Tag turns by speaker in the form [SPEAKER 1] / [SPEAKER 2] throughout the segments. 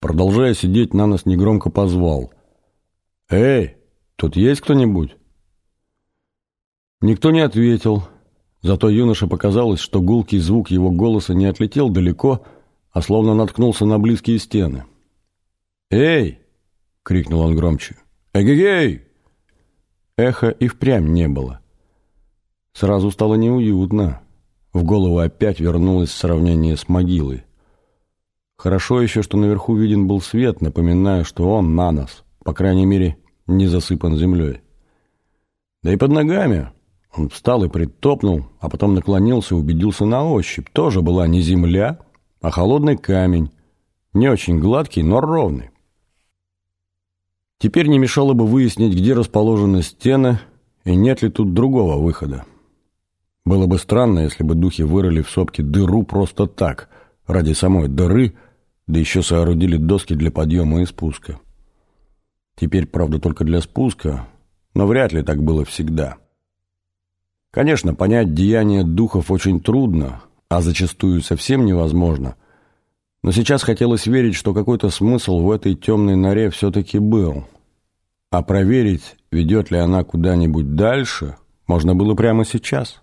[SPEAKER 1] Продолжая сидеть, на нас негромко позвал. «Эй, тут есть кто-нибудь?» Никто не ответил, зато юноше показалось, что гулкий звук его голоса не отлетел далеко, а словно наткнулся на близкие стены. «Эй!» — крикнул он громче. «Эгегей!» Эха и впрямь не было. Сразу стало неуютно. В голову опять вернулось сравнение с могилой. Хорошо еще, что наверху виден был свет, напоминая, что он на нас, по крайней мере, не засыпан землей. Да и под ногами он встал и притопнул, а потом наклонился и убедился на ощупь. Тоже была не земля, а холодный камень, не очень гладкий, но ровный. Теперь не мешало бы выяснить, где расположены стены и нет ли тут другого выхода. Было бы странно, если бы духи вырыли в сопке дыру просто так, ради самой дыры, да еще соорудили доски для подъема и спуска. Теперь, правда, только для спуска, но вряд ли так было всегда. Конечно, понять деяния духов очень трудно, а зачастую совсем невозможно. Но сейчас хотелось верить, что какой-то смысл в этой темной норе все-таки был. А проверить, ведет ли она куда-нибудь дальше, можно было прямо сейчас.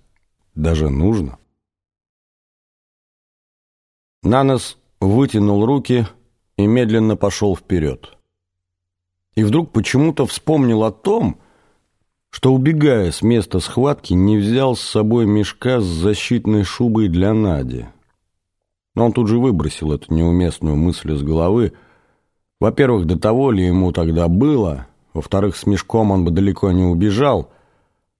[SPEAKER 1] Даже нужно. Нанос вытянул руки и медленно пошел вперед. И вдруг почему-то вспомнил о том, что, убегая с места схватки, не взял с собой мешка с защитной шубой для Нади. Но он тут же выбросил эту неуместную мысль из головы. Во-первых, до того ли ему тогда было, во-вторых, с мешком он бы далеко не убежал,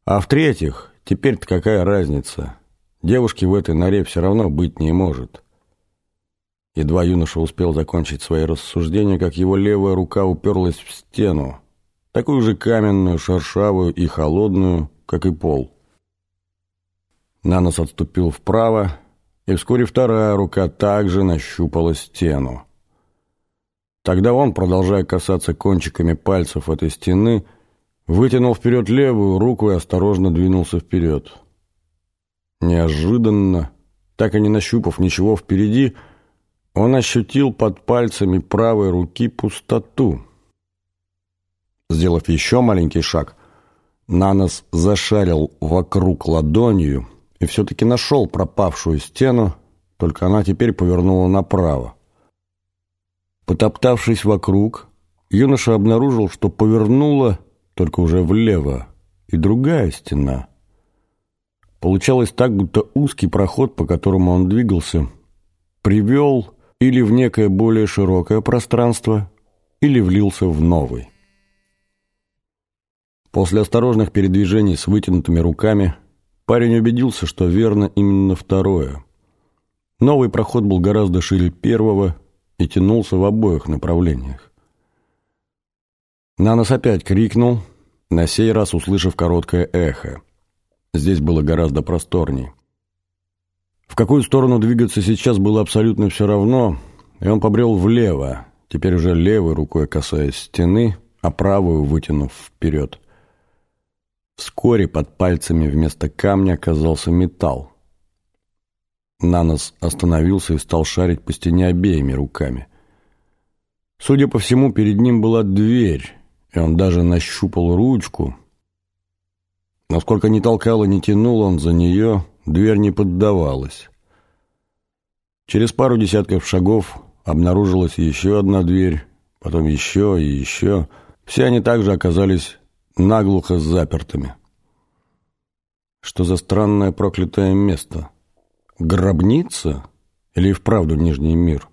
[SPEAKER 1] а в-третьих, теперь-то какая разница? Девушки в этой норе все равно быть не может. Едва юноша успел закончить свои рассуждения, как его левая рука уперлась в стену, такую же каменную, шершавую и холодную, как и пол. Нанос отступил вправо, и вскоре вторая рука также нащупала стену. Тогда он, продолжая касаться кончиками пальцев этой стены, вытянул вперед левую руку и осторожно двинулся вперед. Неожиданно, так и не нащупав ничего впереди, он ощутил под пальцами правой руки пустоту. Сделав еще маленький шаг, Нанос зашарил вокруг ладонью и все-таки нашел пропавшую стену, только она теперь повернула направо. Потоптавшись вокруг, юноша обнаружил, что повернула только уже влево, и другая стена. Получалось так, будто узкий проход, по которому он двигался, привел или в некое более широкое пространство, или влился в новый. После осторожных передвижений с вытянутыми руками парень убедился, что верно именно второе. Новый проход был гораздо шире первого и тянулся в обоих направлениях. Нанос опять крикнул, на сей раз услышав короткое эхо. Здесь было гораздо просторней. В какую сторону двигаться сейчас было абсолютно все равно, и он побрел влево, теперь уже левой рукой касаясь стены, а правую вытянув вперед. Вскоре под пальцами вместо камня оказался металл. Нанос остановился и стал шарить по стене обеими руками. Судя по всему, перед ним была дверь, и он даже нащупал ручку. Насколько не толкал не тянул он за нее, Дверь не поддавалась. Через пару десятков шагов обнаружилась еще одна дверь, потом еще и еще. Все они также оказались наглухо запертыми. Что за странное проклятое место? Гробница? Или и вправду Нижний мир?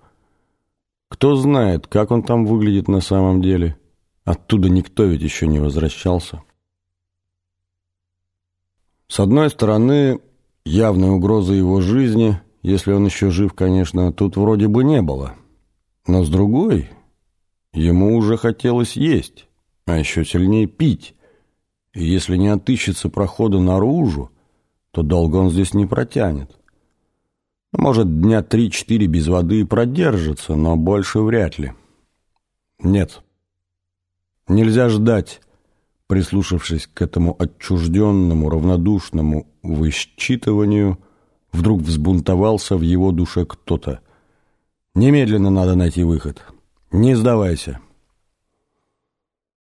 [SPEAKER 1] Кто знает, как он там выглядит на самом деле? Оттуда никто ведь еще не возвращался. С одной стороны, Явной угрозы его жизни, если он еще жив, конечно, тут вроде бы не было. Но с другой, ему уже хотелось есть, а еще сильнее пить. И если не отыщется прохода наружу, то долго он здесь не протянет. Может, дня три-четыре без воды и продержится, но больше вряд ли. Нет, нельзя ждать, прислушавшись к этому отчужденному, равнодушному высчитыванию, вдруг взбунтовался в его душе кто-то. Немедленно надо найти выход. Не сдавайся.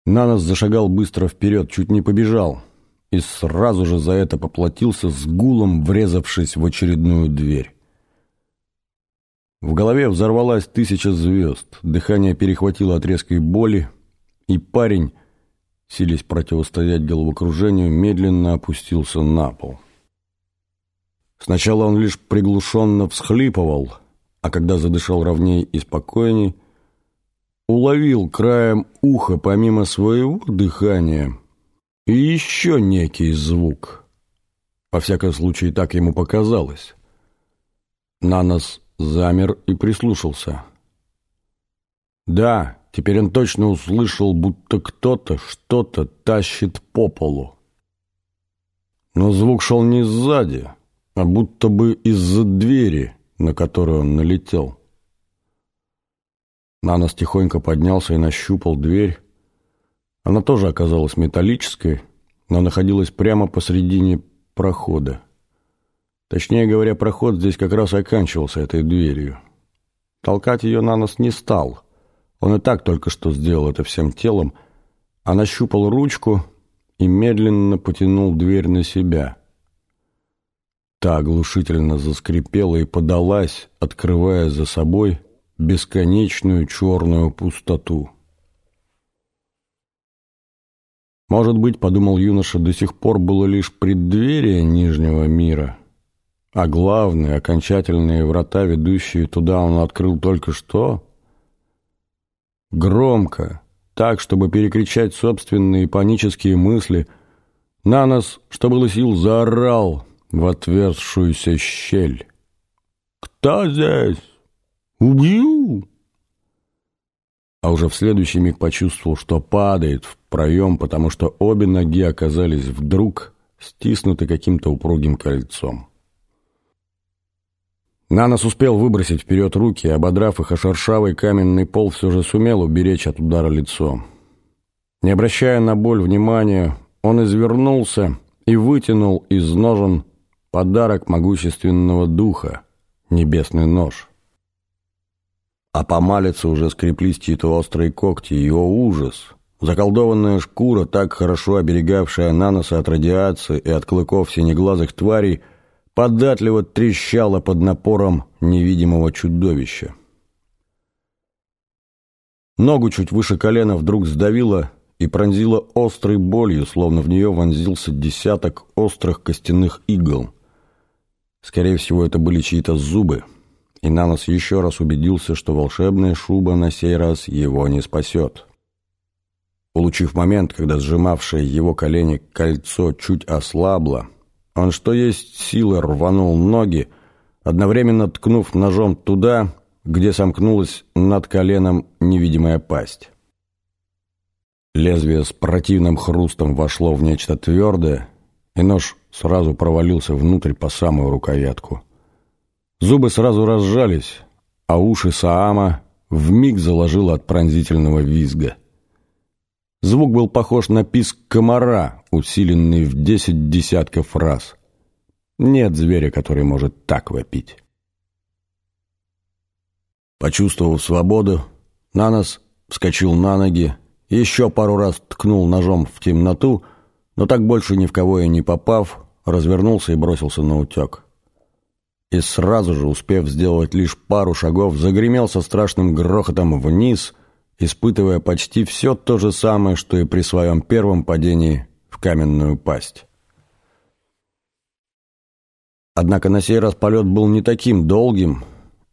[SPEAKER 1] Нанос зашагал быстро вперед, чуть не побежал, и сразу же за это поплатился с гулом, врезавшись в очередную дверь. В голове взорвалась тысяча звезд, дыхание перехватило от резкой боли, и парень, силясь противостоять головокружению, медленно опустился на пол. Сначала он лишь приглушенно всхлипывал, а когда задышал ровней и спокойней, уловил краем уха помимо своего дыхания и еще некий звук. Во всяком случае, так ему показалось. Нанос замер и прислушался. Да, теперь он точно услышал, будто кто-то что-то тащит по полу. Но звук шел не сзади, а будто бы из-за двери, на которую он налетел. Нанос тихонько поднялся и нащупал дверь. Она тоже оказалась металлической, но находилась прямо посредине прохода. Точнее говоря, проход здесь как раз оканчивался этой дверью. Толкать ее Нанос не стал. Он и так только что сделал это всем телом, а нащупал ручку и медленно потянул дверь на себя. Та оглушительно заскрипела и подалась, открывая за собой бесконечную черную пустоту. Может быть, подумал юноша, до сих пор было лишь преддверие Нижнего мира, а главные, окончательные врата, ведущие туда, он открыл только что? Громко, так, чтобы перекричать собственные панические мысли, на нас, что было сил, заорал в отверзшуюся щель. «Кто здесь?» Убью!» А уже в следующий миг почувствовал, что падает в проем, потому что обе ноги оказались вдруг стиснуты каким-то упругим кольцом. Нанос успел выбросить вперед руки, ободрав их о шершавый каменный пол, все же сумел уберечь от удара лицо. Не обращая на боль внимания, он извернулся и вытянул из ножен подарок могущественного духа — небесный нож а по малице уже скреплись чьи-то острые когти, и, о ужас! Заколдованная шкура, так хорошо оберегавшая наноса от радиации и от клыков синеглазых тварей, податливо трещала под напором невидимого чудовища. Ногу чуть выше колена вдруг сдавило и пронзило острой болью, словно в нее вонзился десяток острых костяных игл. Скорее всего, это были чьи-то зубы — и Нанос еще раз убедился, что волшебная шуба на сей раз его не спасет. Улучив момент, когда сжимавшее его колени кольцо чуть ослабло, он что есть силы рванул ноги, одновременно ткнув ножом туда, где сомкнулась над коленом невидимая пасть. Лезвие с противным хрустом вошло в нечто твердое, и нож сразу провалился внутрь по самую рукоятку. Зубы сразу разжались, а уши Саама вмиг заложило от пронзительного визга. Звук был похож на писк комара, усиленный в десять десятков раз. Нет зверя, который может так вопить. Почувствовав свободу, Нанос вскочил на ноги, еще пару раз ткнул ножом в темноту, но так больше ни в кого и не попав, развернулся и бросился на утек и сразу же, успев сделать лишь пару шагов, загремел со страшным грохотом вниз, испытывая почти все то же самое, что и при своем первом падении в каменную пасть. Однако на сей раз полет был не таким долгим,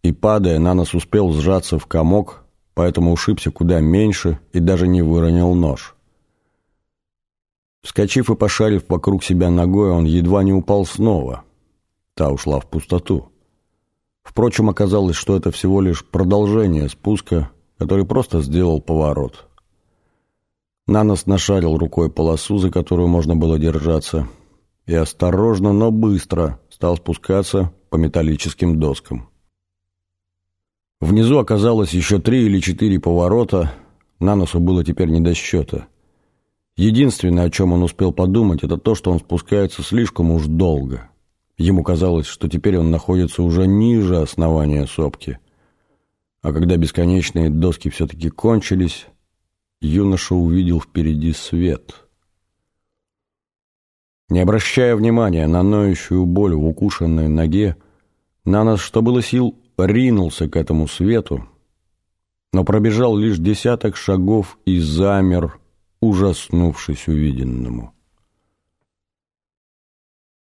[SPEAKER 1] и, падая, на нас успел сжаться в комок, поэтому ушибся куда меньше и даже не выронил нож. Вскочив и пошарив вокруг себя ногой, он едва не упал снова — Та ушла в пустоту. Впрочем, оказалось, что это всего лишь продолжение спуска, который просто сделал поворот. Нанос нашарил рукой полосу, за которую можно было держаться, и осторожно, но быстро стал спускаться по металлическим доскам. Внизу оказалось еще три или четыре поворота, Наносу было теперь не до счета. Единственное, о чем он успел подумать, это то, что он спускается слишком уж долго. Ему казалось, что теперь он находится уже ниже основания сопки. А когда бесконечные доски все-таки кончились, юноша увидел впереди свет. Не обращая внимания на ноющую боль в укушенной ноге, Нанос, что было сил, ринулся к этому свету, но пробежал лишь десяток шагов и замер, ужаснувшись увиденному.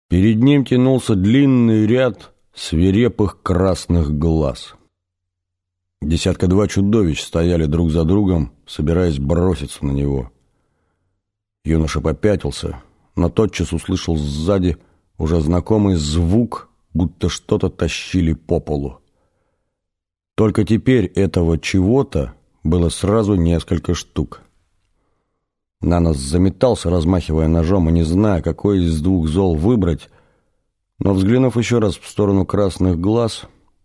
[SPEAKER 1] Перед ним тянулся длинный ряд свирепых красных глаз. Десятка-два чудовищ стояли друг за другом, собираясь броситься на него. Юноша попятился, но тотчас услышал сзади уже знакомый звук, будто что-то тащили по полу. Только теперь этого чего-то было сразу несколько штук. Нанос заметался, размахивая ножом и не зная, какой из двух зол выбрать, но, взглянув еще раз в сторону красных глаз,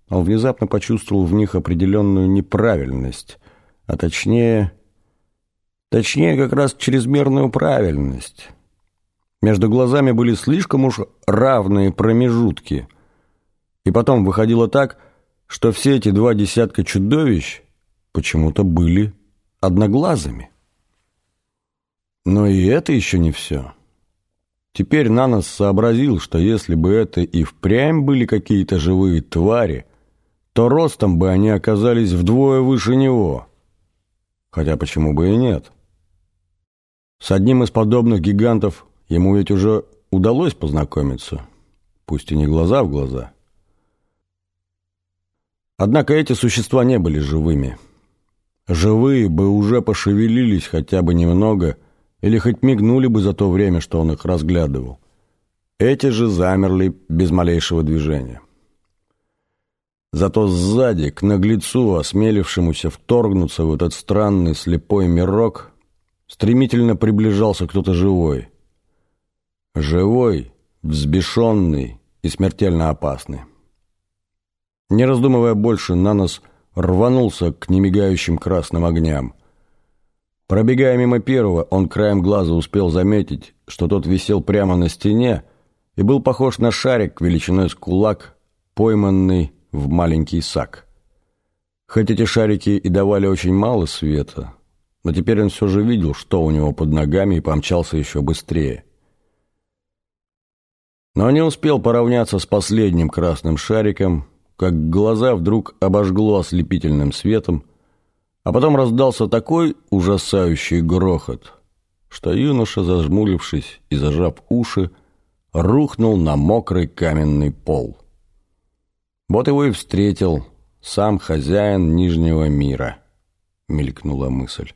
[SPEAKER 1] он внезапно почувствовал в них определенную неправильность, а точнее... Точнее, как раз чрезмерную правильность. Между глазами были слишком уж равные промежутки. И потом выходило так, что все эти два десятка чудовищ почему-то были одноглазыми. Но и это еще не все. Теперь Нанос сообразил, что если бы это и впрямь были какие-то живые твари, то ростом бы они оказались вдвое выше него. Хотя почему бы и нет? С одним из подобных гигантов ему ведь уже удалось познакомиться, пусть и не глаза в глаза. Однако эти существа не были живыми. Живые бы уже пошевелились хотя бы немного – или хоть мигнули бы за то время, что он их разглядывал. Эти же замерли без малейшего движения. Зато сзади, к наглецу, осмелившемуся вторгнуться в этот странный слепой мирок, стремительно приближался кто-то живой. Живой, взбешенный и смертельно опасный. Не раздумывая больше, Нанос рванулся к немигающим красным огням. Пробегая мимо первого, он краем глаза успел заметить, что тот висел прямо на стене и был похож на шарик величиной с кулак, пойманный в маленький сак. Хоть эти шарики и давали очень мало света, но теперь он все же видел, что у него под ногами, и помчался еще быстрее. Но не успел поравняться с последним красным шариком, как глаза вдруг обожгло ослепительным светом, а потом раздался такой ужасающий грохот, что юноша, зажмурившись и зажав уши, рухнул на мокрый каменный пол. Вот его и встретил сам хозяин Нижнего мира, мелькнула мысль.